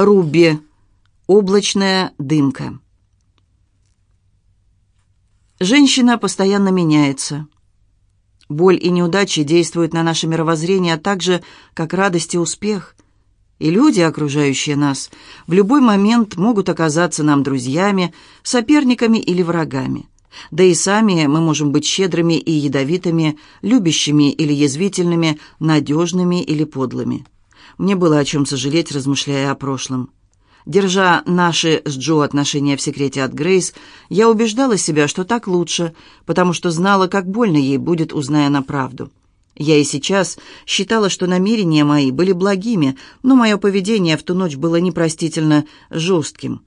Руби. Облачная дымка. Женщина постоянно меняется. Боль и неудачи действуют на наше мировоззрение так же, как радость и успех. И люди, окружающие нас, в любой момент могут оказаться нам друзьями, соперниками или врагами. Да и сами мы можем быть щедрыми и ядовитыми, любящими или язвительными, надежными или подлыми. Мне было о чем сожалеть, размышляя о прошлом. Держа наши с Джо отношения в секрете от Грейс, я убеждала себя, что так лучше, потому что знала, как больно ей будет, узная на правду. Я и сейчас считала, что намерения мои были благими, но мое поведение в ту ночь было непростительно жестким.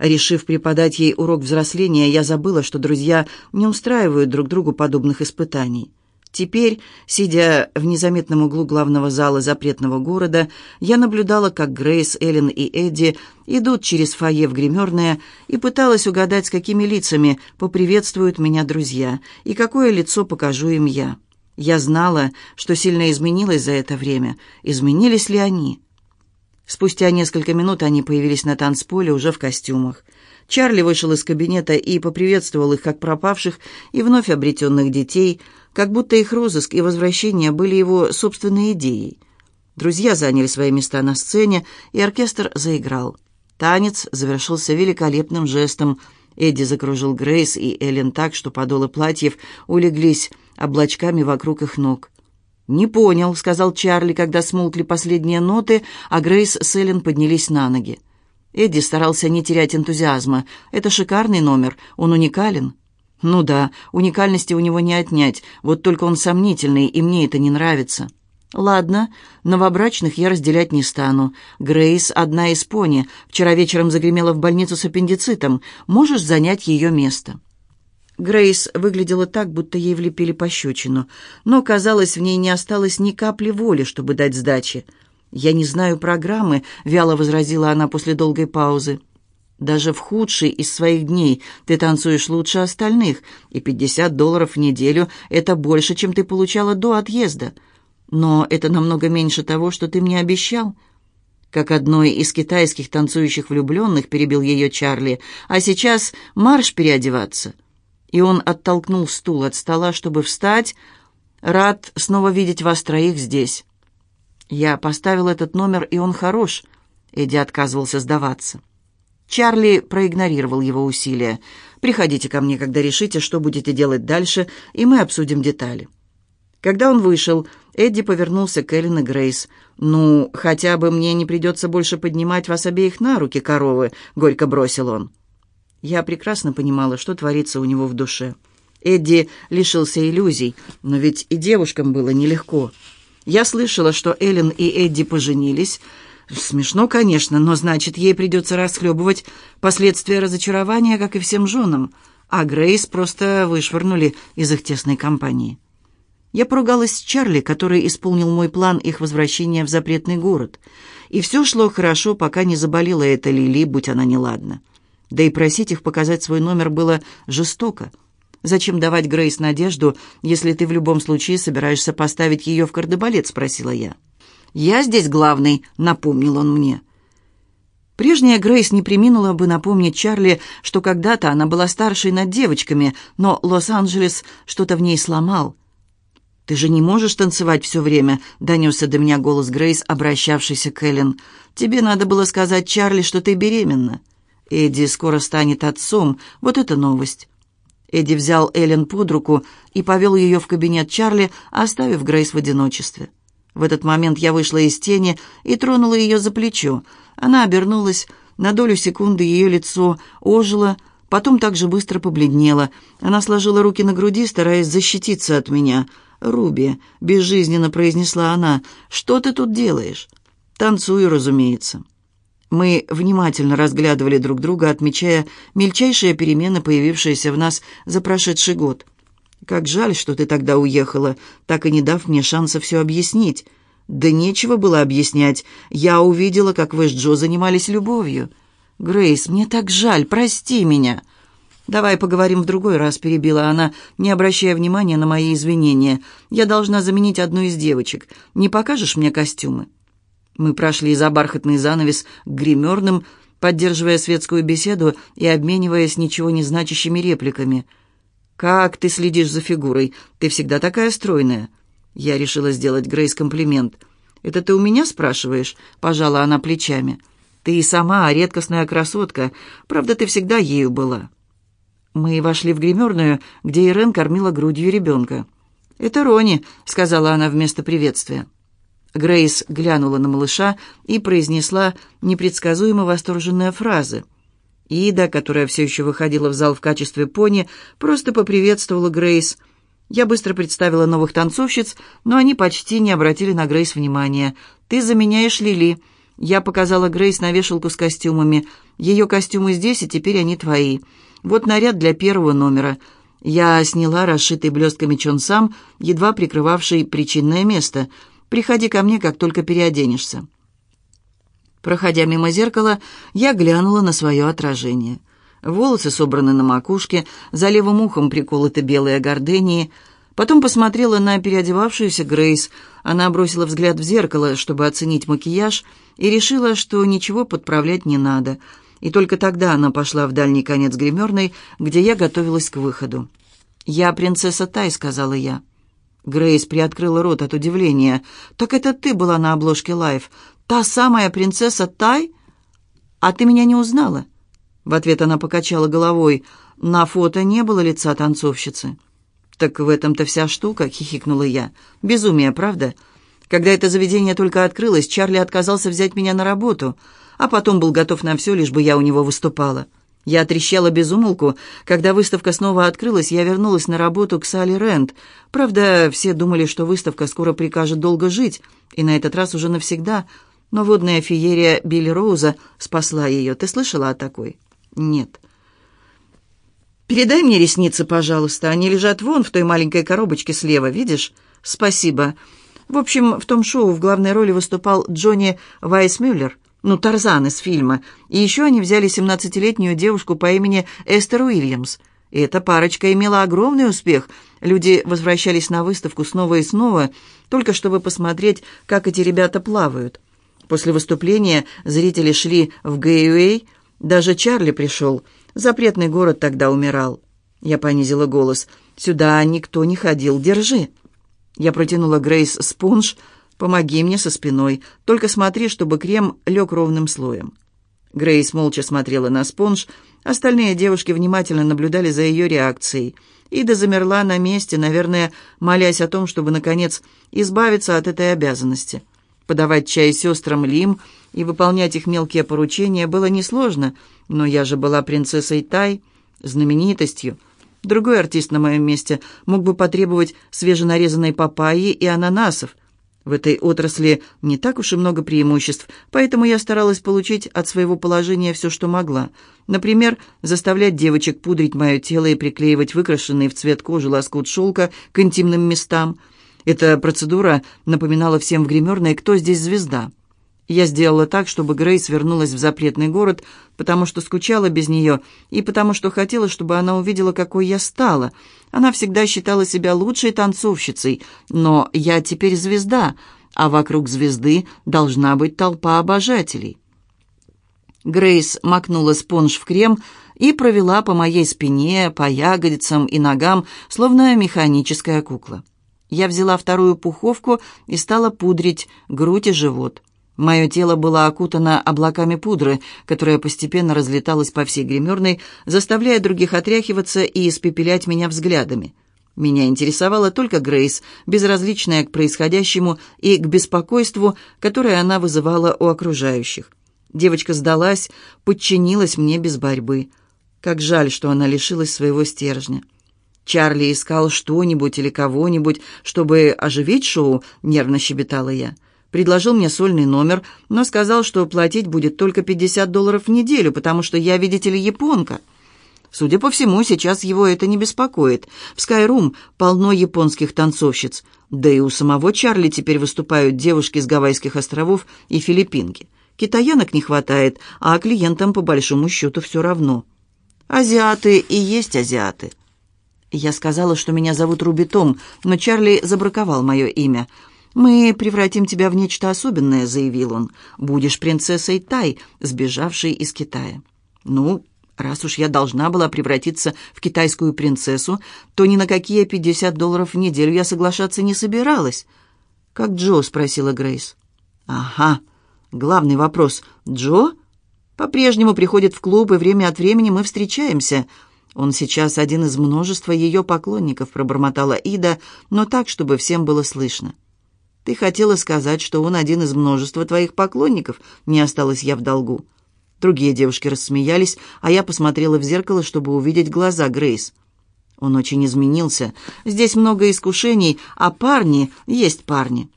Решив преподать ей урок взросления, я забыла, что друзья не устраивают друг другу подобных испытаний. Теперь, сидя в незаметном углу главного зала запретного города, я наблюдала, как Грейс, Эллен и Эдди идут через фойе в гримерное и пыталась угадать, с какими лицами поприветствуют меня друзья и какое лицо покажу им я. Я знала, что сильно изменилась за это время. Изменились ли они? Спустя несколько минут они появились на танцполе уже в костюмах. Чарли вышел из кабинета и поприветствовал их как пропавших и вновь обретенных детей – как будто их розыск и возвращение были его собственной идеей. Друзья заняли свои места на сцене, и оркестр заиграл. Танец завершился великолепным жестом. Эдди закружил Грейс и Эллен так, что подолы платьев улеглись облачками вокруг их ног. «Не понял», — сказал Чарли, когда смолкли последние ноты, а Грейс с Эллен поднялись на ноги. Эдди старался не терять энтузиазма. «Это шикарный номер, он уникален». «Ну да, уникальности у него не отнять, вот только он сомнительный, и мне это не нравится». «Ладно, новобрачных я разделять не стану. Грейс — одна из пони. Вчера вечером загремела в больницу с аппендицитом. Можешь занять ее место». Грейс выглядела так, будто ей влепили пощечину, но, казалось, в ней не осталось ни капли воли, чтобы дать сдачи. «Я не знаю программы», — вяло возразила она после долгой паузы. Даже в худший из своих дней ты танцуешь лучше остальных, и 50 долларов в неделю – это больше, чем ты получала до отъезда. Но это намного меньше того, что ты мне обещал. Как одной из китайских танцующих влюбленных перебил ее Чарли, а сейчас марш переодеваться. И он оттолкнул стул от стола, чтобы встать. Рад снова видеть вас троих здесь. Я поставил этот номер, и он хорош. Эдди отказывался сдаваться. Чарли проигнорировал его усилия. «Приходите ко мне, когда решите, что будете делать дальше, и мы обсудим детали». Когда он вышел, Эдди повернулся к Эллен и Грейс. «Ну, хотя бы мне не придется больше поднимать вас обеих на руки, коровы», — горько бросил он. Я прекрасно понимала, что творится у него в душе. Эдди лишился иллюзий, но ведь и девушкам было нелегко. Я слышала, что Эллен и Эдди поженились, Смешно, конечно, но значит, ей придется расхлебывать последствия разочарования, как и всем женам, а Грейс просто вышвырнули из их тесной компании. Я поругалась с Чарли, который исполнил мой план их возвращения в запретный город. И все шло хорошо, пока не заболела эта Лили, будь она неладна. Да и просить их показать свой номер было жестоко. «Зачем давать Грейс надежду, если ты в любом случае собираешься поставить ее в кардебалет?» — спросила я. «Я здесь главный», — напомнил он мне. Прежняя Грейс не приминула бы напомнить Чарли, что когда-то она была старшей над девочками, но Лос-Анджелес что-то в ней сломал. «Ты же не можешь танцевать все время», — донесся до меня голос Грейс, обращавшийся к Эллен. «Тебе надо было сказать Чарли, что ты беременна. Эдди скоро станет отцом. Вот это новость». Эдди взял Эллен под руку и повел ее в кабинет Чарли, оставив Грейс в одиночестве. В этот момент я вышла из тени и тронула ее за плечо. Она обернулась. На долю секунды ее лицо ожило, потом так же быстро побледнело. Она сложила руки на груди, стараясь защититься от меня. «Руби», — безжизненно произнесла она, — «что ты тут делаешь?» «Танцую, разумеется». Мы внимательно разглядывали друг друга, отмечая мельчайшие перемены, появившиеся в нас за прошедший год. Как жаль, что ты тогда уехала, так и не дав мне шанса все объяснить. Да нечего было объяснять. Я увидела, как вы с Джо занимались любовью. Грейс, мне так жаль, прости меня. Давай поговорим в другой раз, перебила она, не обращая внимания на мои извинения. Я должна заменить одну из девочек. Не покажешь мне костюмы? Мы прошли за бархатный занавес к гримерным, поддерживая светскую беседу и обмениваясь ничего не значащими репликами. «Как ты следишь за фигурой? Ты всегда такая стройная». Я решила сделать Грейс комплимент. «Это ты у меня спрашиваешь?» — пожала она плечами. «Ты и сама редкостная красотка. Правда, ты всегда ею была». Мы вошли в гримерную, где Ирен кормила грудью ребенка. «Это Рони», — сказала она вместо приветствия. Грейс глянула на малыша и произнесла непредсказуемо восторженные фразы. Ида, которая все еще выходила в зал в качестве пони, просто поприветствовала Грейс. Я быстро представила новых танцовщиц, но они почти не обратили на Грейс внимания. «Ты заменяешь Лили». Я показала Грейс на вешалку с костюмами. Ее костюмы здесь, и теперь они твои. Вот наряд для первого номера. Я сняла расшитый блестками чонсам, едва прикрывавший причинное место — Приходи ко мне, как только переоденешься». Проходя мимо зеркала, я глянула на свое отражение. Волосы собраны на макушке, за левым ухом приколоты белые гордении. Потом посмотрела на переодевавшуюся Грейс. Она бросила взгляд в зеркало, чтобы оценить макияж, и решила, что ничего подправлять не надо. И только тогда она пошла в дальний конец гримерной, где я готовилась к выходу. «Я принцесса Тай», — сказала я. Грейс приоткрыла рот от удивления. «Так это ты была на обложке «Лайф»? Та самая принцесса Тай? А ты меня не узнала?» В ответ она покачала головой. «На фото не было лица танцовщицы». «Так в этом-то вся штука», — хихикнула я. «Безумие, правда?» Когда это заведение только открылось, Чарли отказался взять меня на работу, а потом был готов на все, лишь бы я у него выступала. Я трещала без умолку. Когда выставка снова открылась, я вернулась на работу к Салли Рэнд. Правда, все думали, что выставка скоро прикажет долго жить, и на этот раз уже навсегда. Но водная феерия Билли Роуза спасла ее. Ты слышала о такой? Нет. «Передай мне ресницы, пожалуйста. Они лежат вон в той маленькой коробочке слева, видишь? Спасибо. В общем, в том шоу в главной роли выступал Джонни Вайсмюллер ну, Тарзан из фильма. И еще они взяли 17-летнюю девушку по имени Эстер Уильямс. И эта парочка имела огромный успех. Люди возвращались на выставку снова и снова, только чтобы посмотреть, как эти ребята плавают. После выступления зрители шли в Гэйуэй, даже Чарли пришел. Запретный город тогда умирал. Я понизила голос. «Сюда никто не ходил. Держи». Я протянула Грейс спонж, Помоги мне со спиной. Только смотри, чтобы крем лег ровным слоем». Грейс молча смотрела на спонж. Остальные девушки внимательно наблюдали за ее реакцией. Ида замерла на месте, наверное, молясь о том, чтобы, наконец, избавиться от этой обязанности. Подавать чай сестрам Лим и выполнять их мелкие поручения было несложно, но я же была принцессой Тай, знаменитостью. Другой артист на моем месте мог бы потребовать свеженарезанной папайи и ананасов – в этой отрасли не так уж и много преимуществ, поэтому я старалась получить от своего положения все, что могла. Например, заставлять девочек пудрить мое тело и приклеивать выкрашенный в цвет кожи лоскут шелка к интимным местам. Эта процедура напоминала всем в гримерной, кто здесь звезда. Я сделала так, чтобы Грейс вернулась в запретный город, потому что скучала без нее и потому что хотела, чтобы она увидела, какой я стала. Она всегда считала себя лучшей танцовщицей, но я теперь звезда, а вокруг звезды должна быть толпа обожателей. Грейс макнула спонж в крем и провела по моей спине, по ягодицам и ногам, словно механическая кукла. Я взяла вторую пуховку и стала пудрить грудь и живот. Мое тело было окутано облаками пудры, которая постепенно разлеталась по всей гримерной, заставляя других отряхиваться и испепелять меня взглядами. Меня интересовала только Грейс, безразличная к происходящему и к беспокойству, которое она вызывала у окружающих. Девочка сдалась, подчинилась мне без борьбы. Как жаль, что она лишилась своего стержня. Чарли искал что-нибудь или кого-нибудь, чтобы оживить шоу, нервно щебетала я предложил мне сольный номер, но сказал, что платить будет только 50 долларов в неделю, потому что я, видите ли, японка. Судя по всему, сейчас его это не беспокоит. В Скайрум полно японских танцовщиц. Да и у самого Чарли теперь выступают девушки с Гавайских островов и Филиппинки. Китаянок не хватает, а клиентам по большому счету все равно. Азиаты и есть азиаты. Я сказала, что меня зовут Руби Том, но Чарли забраковал мое имя – «Мы превратим тебя в нечто особенное», — заявил он. «Будешь принцессой Тай, сбежавшей из Китая». «Ну, раз уж я должна была превратиться в китайскую принцессу, то ни на какие пятьдесят долларов в неделю я соглашаться не собиралась». «Как Джо?» — спросила Грейс. «Ага. Главный вопрос. Джо?» «По-прежнему приходит в клуб, и время от времени мы встречаемся. Он сейчас один из множества ее поклонников», — пробормотала Ида, но так, чтобы всем было слышно. «Ты хотела сказать, что он один из множества твоих поклонников?» Не осталась я в долгу. Другие девушки рассмеялись, а я посмотрела в зеркало, чтобы увидеть глаза Грейс. Он очень изменился. Здесь много искушений, а парни есть парни.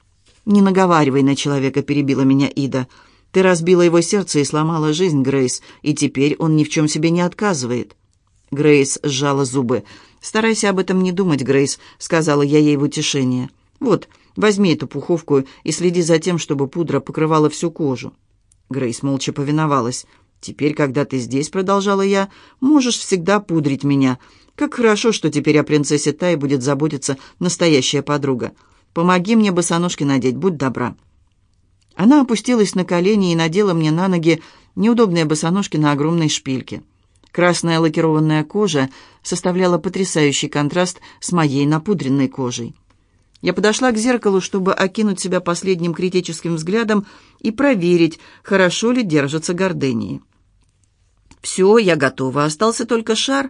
«Не наговаривай на человека», — перебила меня Ида. «Ты разбила его сердце и сломала жизнь, Грейс, и теперь он ни в чем себе не отказывает». Грейс сжала зубы. «Старайся об этом не думать, Грейс», — сказала я ей в утешение. «Вот, возьми эту пуховку и следи за тем, чтобы пудра покрывала всю кожу». Грейс молча повиновалась. «Теперь, когда ты здесь, — продолжала я, — можешь всегда пудрить меня. Как хорошо, что теперь о принцессе Тай будет заботиться настоящая подруга. Помоги мне босоножки надеть, будь добра». Она опустилась на колени и надела мне на ноги неудобные босоножки на огромной шпильке. Красная лакированная кожа составляла потрясающий контраст с моей напудренной кожей. Я подошла к зеркалу, чтобы окинуть себя последним критическим взглядом и проверить, хорошо ли держатся гордынии. «Все, я готова. Остался только шар».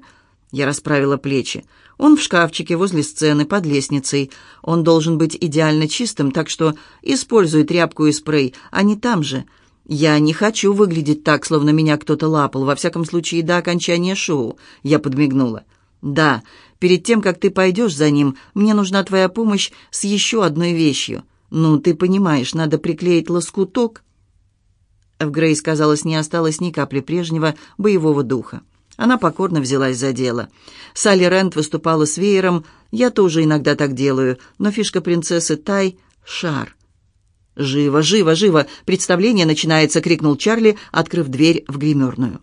Я расправила плечи. «Он в шкафчике возле сцены, под лестницей. Он должен быть идеально чистым, так что используй тряпку и спрей, а не там же. Я не хочу выглядеть так, словно меня кто-то лапал, во всяком случае, до окончания шоу». Я подмигнула. «Да, перед тем, как ты пойдешь за ним, мне нужна твоя помощь с еще одной вещью. Ну, ты понимаешь, надо приклеить лоскуток». В Грейс, казалось, не осталось ни капли прежнего боевого духа. Она покорно взялась за дело. Салли Рент выступала с веером. Я тоже иногда так делаю, но фишка принцессы Тай — шар. «Живо, живо, живо! Представление начинается!» — крикнул Чарли, открыв дверь в гримерную.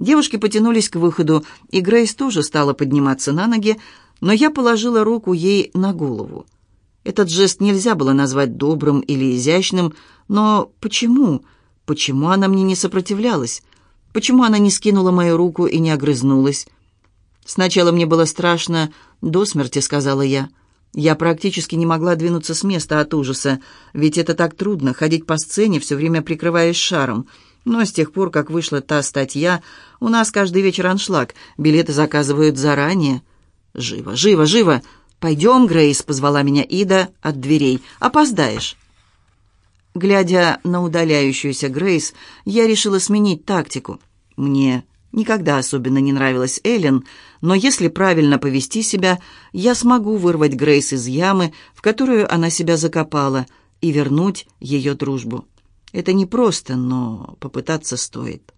Девушки потянулись к выходу, и Грейс тоже стала подниматься на ноги, но я положила руку ей на голову. Этот жест нельзя было назвать добрым или изящным, но почему? Почему она мне не сопротивлялась? Почему она не скинула мою руку и не огрызнулась? «Сначала мне было страшно до смерти», — сказала я. Я практически не могла двинуться с места от ужаса, ведь это так трудно — ходить по сцене, все время прикрываясь шаром. Но с тех пор, как вышла та статья, у нас каждый вечер аншлаг, билеты заказывают заранее. «Живо, живо, живо! Пойдем, Грейс!» — позвала меня Ида от дверей. «Опоздаешь!» Глядя на удаляющуюся Грейс, я решила сменить тактику. Мне никогда особенно не нравилась Эллен, но если правильно повести себя, я смогу вырвать Грейс из ямы, в которую она себя закопала, и вернуть ее дружбу. Это непросто, но попытаться стоит.